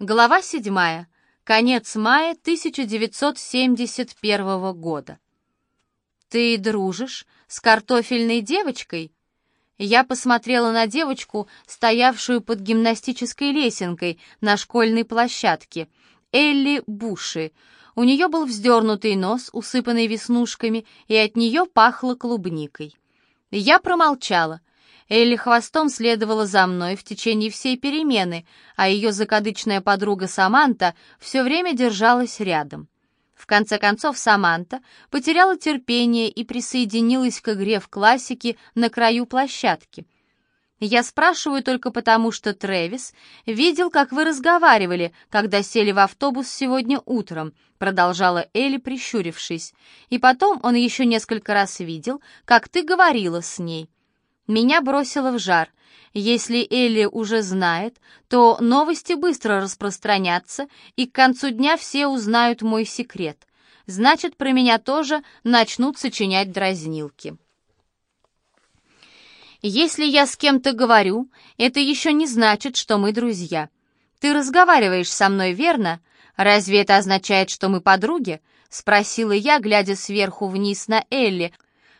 Глава 7. Конец мая 1971 года. «Ты дружишь с картофельной девочкой?» Я посмотрела на девочку, стоявшую под гимнастической лесенкой на школьной площадке. Элли Буши. У нее был вздернутый нос, усыпанный веснушками, и от нее пахло клубникой. Я промолчала. Элли хвостом следовала за мной в течение всей перемены, а ее закадычная подруга Саманта все время держалась рядом. В конце концов Саманта потеряла терпение и присоединилась к игре в классике на краю площадки. «Я спрашиваю только потому, что Трэвис видел, как вы разговаривали, когда сели в автобус сегодня утром», продолжала Элли, прищурившись. «И потом он еще несколько раз видел, как ты говорила с ней». Меня бросило в жар. Если Элли уже знает, то новости быстро распространятся, и к концу дня все узнают мой секрет. Значит, про меня тоже начнут сочинять дразнилки. Если я с кем-то говорю, это еще не значит, что мы друзья. Ты разговариваешь со мной, верно? Разве это означает, что мы подруги? Спросила я, глядя сверху вниз на Элли,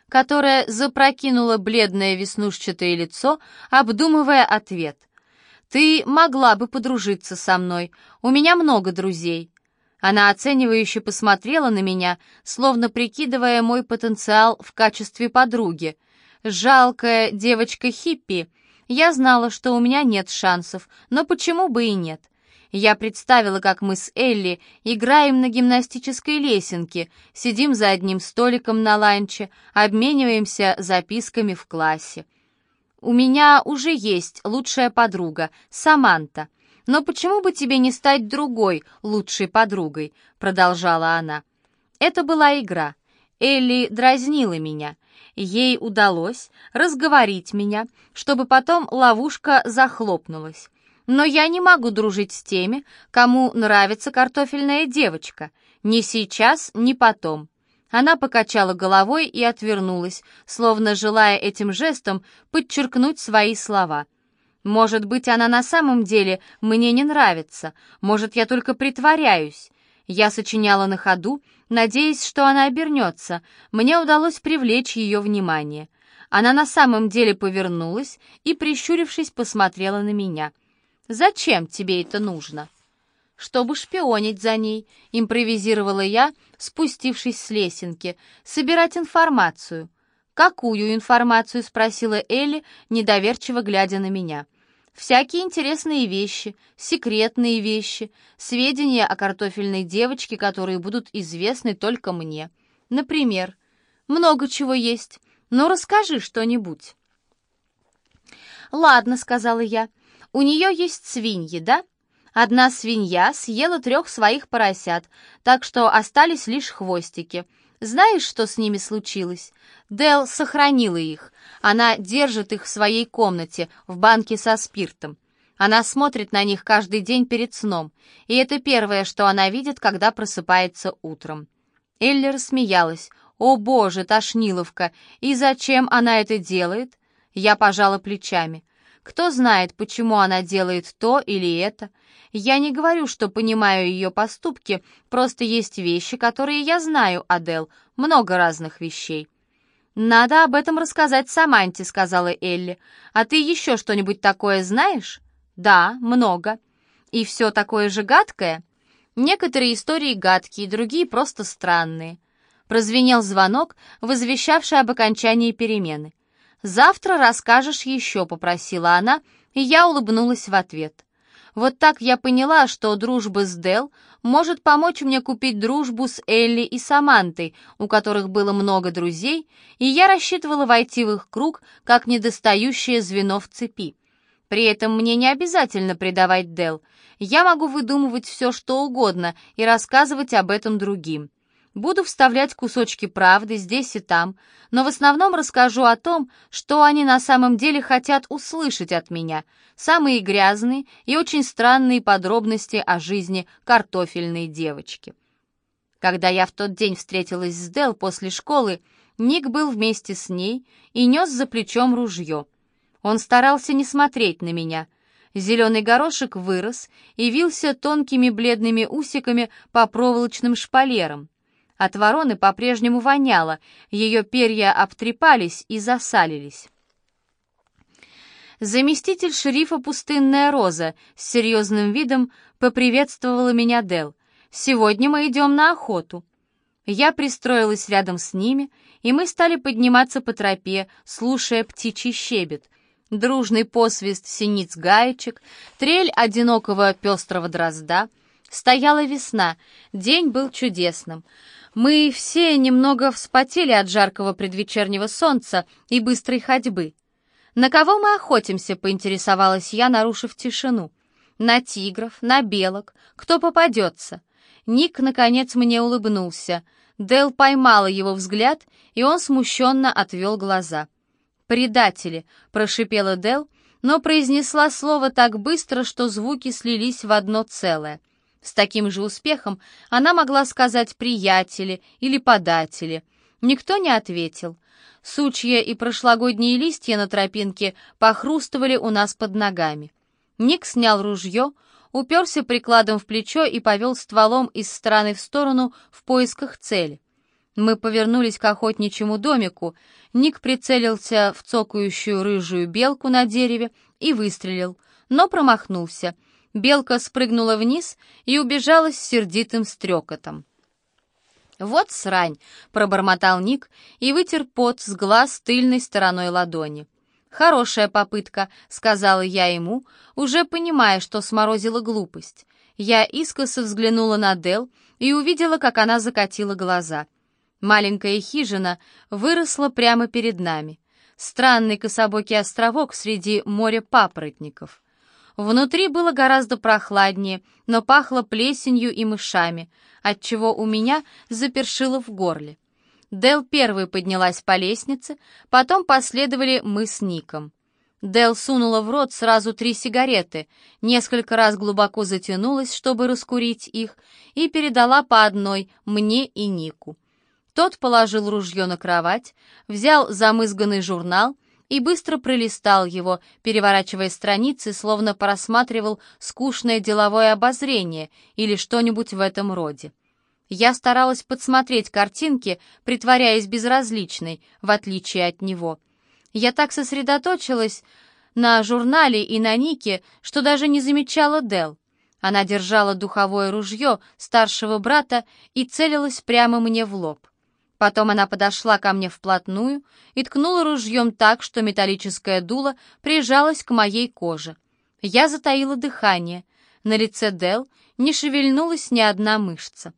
которая запрокинула бледное веснушчатое лицо, обдумывая ответ. «Ты могла бы подружиться со мной. У меня много друзей». Она оценивающе посмотрела на меня, словно прикидывая мой потенциал в качестве подруги. «Жалкая девочка-хиппи. Я знала, что у меня нет шансов, но почему бы и нет?» Я представила, как мы с Элли играем на гимнастической лесенке, сидим за одним столиком на ланче, обмениваемся записками в классе. «У меня уже есть лучшая подруга, Саманта. Но почему бы тебе не стать другой лучшей подругой?» — продолжала она. Это была игра. Элли дразнила меня. Ей удалось разговорить меня, чтобы потом ловушка захлопнулась. Но я не могу дружить с теми, кому нравится картофельная девочка. Ни сейчас, ни потом». Она покачала головой и отвернулась, словно желая этим жестом подчеркнуть свои слова. «Может быть, она на самом деле мне не нравится. Может, я только притворяюсь». Я сочиняла на ходу, надеясь, что она обернется. Мне удалось привлечь ее внимание. Она на самом деле повернулась и, прищурившись, посмотрела на меня — Зачем тебе это нужно?» «Чтобы шпионить за ней», — импровизировала я, спустившись с лесенки, «собирать информацию». «Какую информацию?» — спросила Элли, недоверчиво глядя на меня. «Всякие интересные вещи, секретные вещи, сведения о картофельной девочке, которые будут известны только мне. Например, много чего есть. Ну, расскажи что-нибудь». «Ладно», — сказала я, у нее есть свиньи, да? Одна свинья съела трех своих поросят, так что остались лишь хвостики. Знаешь, что с ними случилось? Дел сохранила их. Она держит их в своей комнате, в банке со спиртом. Она смотрит на них каждый день перед сном, и это первое, что она видит, когда просыпается утром. Элли рассмеялась. «О боже, тошниловка! И зачем она это делает?» Я пожала плечами. Кто знает, почему она делает то или это. Я не говорю, что понимаю ее поступки, просто есть вещи, которые я знаю, Адел, много разных вещей. «Надо об этом рассказать Саманте», — сказала Элли. «А ты еще что-нибудь такое знаешь?» «Да, много». «И все такое же гадкое?» «Некоторые истории гадкие, другие просто странные». Прозвенел звонок, возвещавший об окончании перемены. «Завтра расскажешь еще», — попросила она, и я улыбнулась в ответ. Вот так я поняла, что дружба с Дел может помочь мне купить дружбу с Элли и Самантой, у которых было много друзей, и я рассчитывала войти в их круг как недостающее звено в цепи. При этом мне не обязательно предавать Дел. Я могу выдумывать все, что угодно, и рассказывать об этом другим. Буду вставлять кусочки правды здесь и там, но в основном расскажу о том, что они на самом деле хотят услышать от меня, самые грязные и очень странные подробности о жизни картофельной девочки. Когда я в тот день встретилась с Дел после школы, Ник был вместе с ней и нес за плечом ружье. Он старался не смотреть на меня. Зеленый горошек вырос и вился тонкими бледными усиками по проволочным шпалерам. От вороны по-прежнему воняло, ее перья обтрепались и засалились. Заместитель шерифа «Пустынная роза» с серьезным видом поприветствовала меня Дел. «Сегодня мы идем на охоту». Я пристроилась рядом с ними, и мы стали подниматься по тропе, слушая птичий щебет. Дружный посвист синиц гаечек, трель одинокого пестрого дрозда. Стояла весна, день был чудесным. Мы все немного вспотели от жаркого предвечернего солнца и быстрой ходьбы. «На кого мы охотимся?» — поинтересовалась я, нарушив тишину. «На тигров, на белок. Кто попадется?» Ник, наконец, мне улыбнулся. Дел поймала его взгляд, и он смущенно отвел глаза. «Предатели!» — прошипела Дел, но произнесла слово так быстро, что звуки слились в одно целое. С таким же успехом она могла сказать «приятели» или «податели». Никто не ответил. Сучья и прошлогодние листья на тропинке похрустывали у нас под ногами. Ник снял ружье, уперся прикладом в плечо и повел стволом из стороны в сторону в поисках цели. Мы повернулись к охотничьему домику, Ник прицелился в цокающую рыжую белку на дереве и выстрелил, но промахнулся. Белка спрыгнула вниз и убежала с сердитым стрекотом. «Вот срань!» — пробормотал Ник и вытер пот с глаз тыльной стороной ладони. «Хорошая попытка», — сказала я ему, уже понимая, что сморозила глупость. Я искоса взглянула на Дел и увидела, как она закатила глаза. Маленькая хижина выросла прямо перед нами. Странный кособокий островок среди моря папоротников. Внутри было гораздо прохладнее, но пахло плесенью и мышами, отчего у меня запершило в горле. Дел первой поднялась по лестнице, потом последовали мы с Ником. Дел сунула в рот сразу три сигареты, несколько раз глубоко затянулась, чтобы раскурить их, и передала по одной мне и Нику. Тот положил ружье на кровать, взял замызганный журнал и быстро пролистал его, переворачивая страницы, словно просматривал скучное деловое обозрение или что-нибудь в этом роде. Я старалась подсмотреть картинки, притворяясь безразличной, в отличие от него. Я так сосредоточилась на журнале и на Нике, что даже не замечала Дел. Она держала духовое ружье старшего брата и целилась прямо мне в лоб. Потом она подошла ко мне вплотную и ткнула ружьем так, что металлическое дуло прижалось к моей коже. Я затаила дыхание. На лице Дел не шевельнулась ни одна мышца.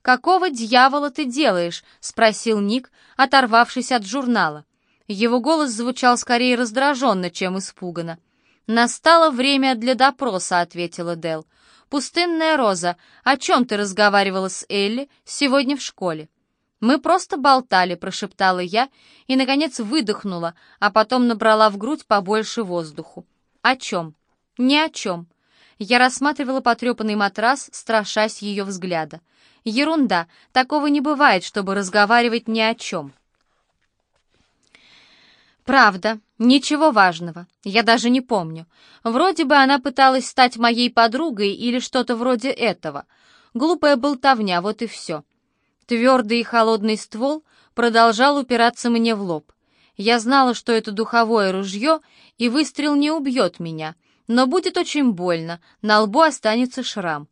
«Какого дьявола ты делаешь?» — спросил Ник, оторвавшись от журнала. Его голос звучал скорее раздраженно, чем испуганно. «Настало время для допроса», — ответила Дел. «Пустынная роза, о чем ты разговаривала с Элли сегодня в школе?» «Мы просто болтали», — прошептала я и, наконец, выдохнула, а потом набрала в грудь побольше воздуху. «О чем?» «Ни о чем». Я рассматривала потрепанный матрас, страшась ее взгляда. Ерунда, такого не бывает, чтобы разговаривать ни о чем. Правда, ничего важного, я даже не помню. Вроде бы она пыталась стать моей подругой или что-то вроде этого. Глупая болтовня, вот и все. Твердый и холодный ствол продолжал упираться мне в лоб. Я знала, что это духовое ружье, и выстрел не убьет меня, но будет очень больно, на лбу останется шрам.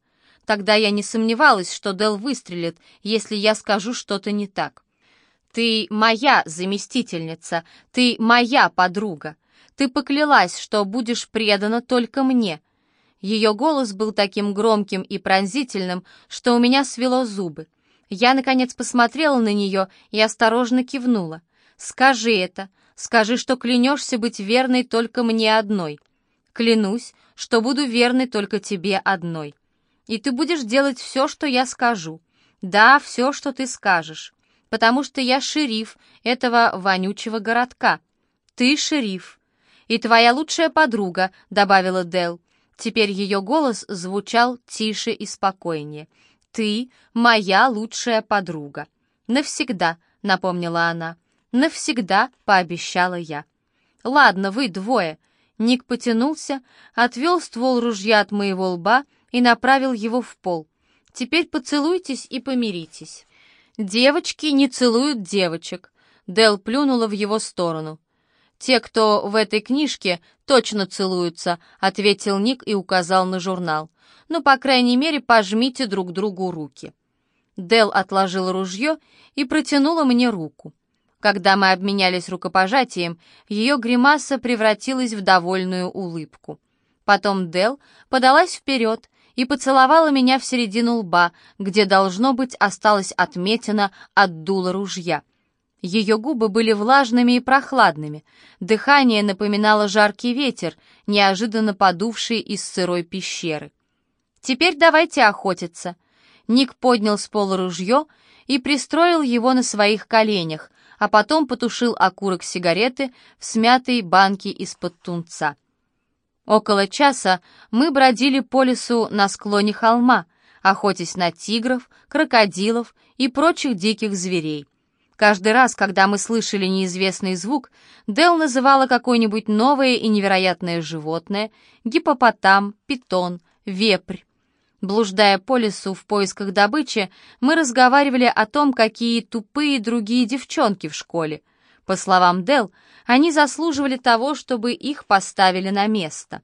Тогда я не сомневалась, что Дел выстрелит, если я скажу что-то не так. «Ты моя заместительница, ты моя подруга. Ты поклялась, что будешь предана только мне». Ее голос был таким громким и пронзительным, что у меня свело зубы. Я, наконец, посмотрела на нее и осторожно кивнула. «Скажи это. Скажи, что клянешься быть верной только мне одной. Клянусь, что буду верной только тебе одной» и ты будешь делать все, что я скажу. Да, все, что ты скажешь, потому что я шериф этого вонючего городка. Ты шериф. И твоя лучшая подруга», — добавила Дел. Теперь ее голос звучал тише и спокойнее. «Ты моя лучшая подруга». «Навсегда», — напомнила она. «Навсегда», — пообещала я. «Ладно, вы двое». Ник потянулся, отвел ствол ружья от моего лба и направил его в пол. «Теперь поцелуйтесь и помиритесь». «Девочки не целуют девочек», — Дел плюнула в его сторону. «Те, кто в этой книжке, точно целуются», — ответил Ник и указал на журнал. «Ну, по крайней мере, пожмите друг другу руки». Дел отложил ружье и протянула мне руку. Когда мы обменялись рукопожатием, ее гримаса превратилась в довольную улыбку. Потом Дел подалась вперед и поцеловала меня в середину лба, где, должно быть, осталась отметина от дула ружья. Ее губы были влажными и прохладными, дыхание напоминало жаркий ветер, неожиданно подувший из сырой пещеры. «Теперь давайте охотиться». Ник поднял с пола ружье и пристроил его на своих коленях, а потом потушил окурок сигареты в смятой банке из-под тунца. Около часа мы бродили по лесу на склоне холма, охотясь на тигров, крокодилов и прочих диких зверей. Каждый раз, когда мы слышали неизвестный звук, Дел называла какое-нибудь новое и невероятное животное — гипопотам, питон, вепрь. Блуждая по лесу в поисках добычи, мы разговаривали о том, какие тупые другие девчонки в школе. По словам Дел, они заслуживали того, чтобы их поставили на место.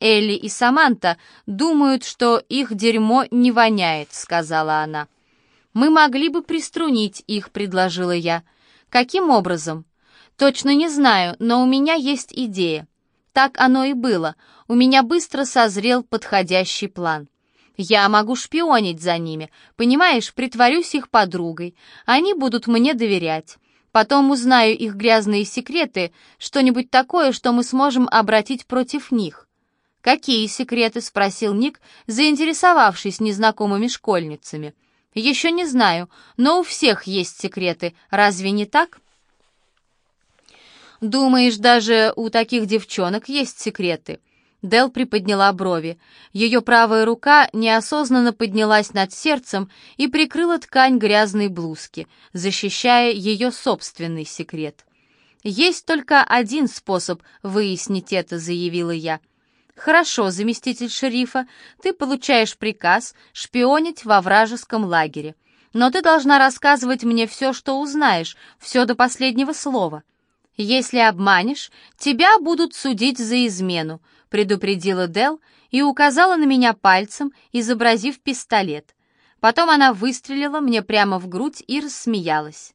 Элли и Саманта думают, что их дерьмо не воняет, сказала она. Мы могли бы приструнить их, предложила я. Каким образом? Точно не знаю, но у меня есть идея. Так оно и было. У меня быстро созрел подходящий план. Я могу шпионить за ними, понимаешь, притворюсь их подругой. Они будут мне доверять. Потом узнаю их грязные секреты, что-нибудь такое, что мы сможем обратить против них. «Какие секреты?» — спросил Ник, заинтересовавшись незнакомыми школьницами. «Еще не знаю, но у всех есть секреты, разве не так?» «Думаешь, даже у таких девчонок есть секреты?» Дел приподняла брови. Ее правая рука неосознанно поднялась над сердцем и прикрыла ткань грязной блузки, защищая ее собственный секрет. «Есть только один способ выяснить это», — заявила я. «Хорошо, заместитель шерифа, ты получаешь приказ шпионить во вражеском лагере. Но ты должна рассказывать мне все, что узнаешь, все до последнего слова. Если обманешь, тебя будут судить за измену, предупредила Дел и указала на меня пальцем, изобразив пистолет. Потом она выстрелила мне прямо в грудь и рассмеялась.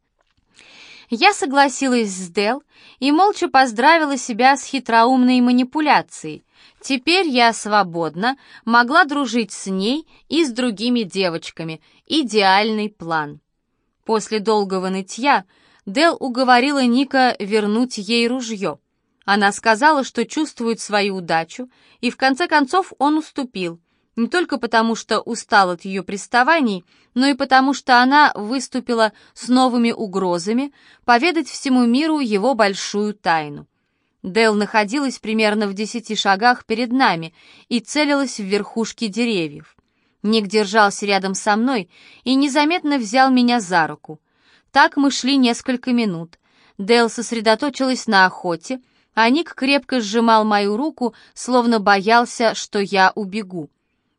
Я согласилась с Дел и молча поздравила себя с хитроумной манипуляцией. Теперь я свободна, могла дружить с ней и с другими девочками. Идеальный план. После долгого нытья Дел уговорила Ника вернуть ей ружье. Она сказала, что чувствует свою удачу, и в конце концов он уступил, не только потому, что устал от ее приставаний, но и потому, что она выступила с новыми угрозами поведать всему миру его большую тайну. Дэл находилась примерно в десяти шагах перед нами и целилась в верхушки деревьев. Ник держался рядом со мной и незаметно взял меня за руку. Так мы шли несколько минут. Дэл сосредоточилась на охоте, а Ник крепко сжимал мою руку, словно боялся, что я убегу.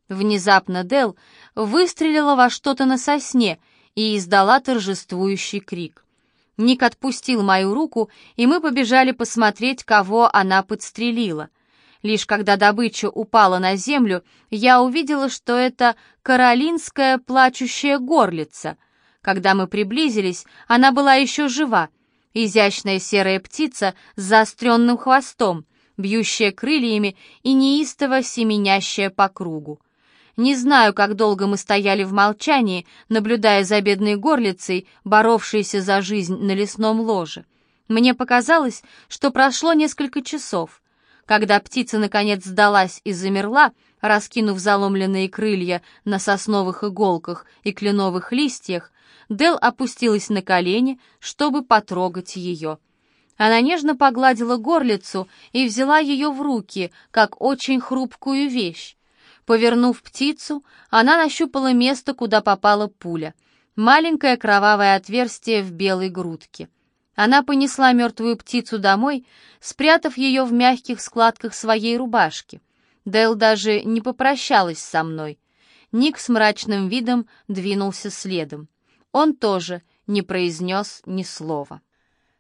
Внезапно Дел выстрелила во что-то на сосне и издала торжествующий крик. Ник отпустил мою руку, и мы побежали посмотреть, кого она подстрелила. Лишь когда добыча упала на землю, я увидела, что это каролинская плачущая горлица. Когда мы приблизились, она была еще жива — Изящная серая птица с заостренным хвостом, бьющая крыльями и неистово семенящая по кругу. Не знаю, как долго мы стояли в молчании, наблюдая за бедной горлицей, боровшейся за жизнь на лесном ложе. Мне показалось, что прошло несколько часов. Когда птица наконец сдалась и замерла, раскинув заломленные крылья на сосновых иголках и кленовых листьях, Дел опустилась на колени, чтобы потрогать ее. Она нежно погладила горлицу и взяла ее в руки, как очень хрупкую вещь. Повернув птицу, она нащупала место, куда попала пуля. Маленькое кровавое отверстие в белой грудке. Она понесла мертвую птицу домой, спрятав ее в мягких складках своей рубашки. Дэл даже не попрощалась со мной. Ник с мрачным видом двинулся следом. Он тоже не произнес ни слова.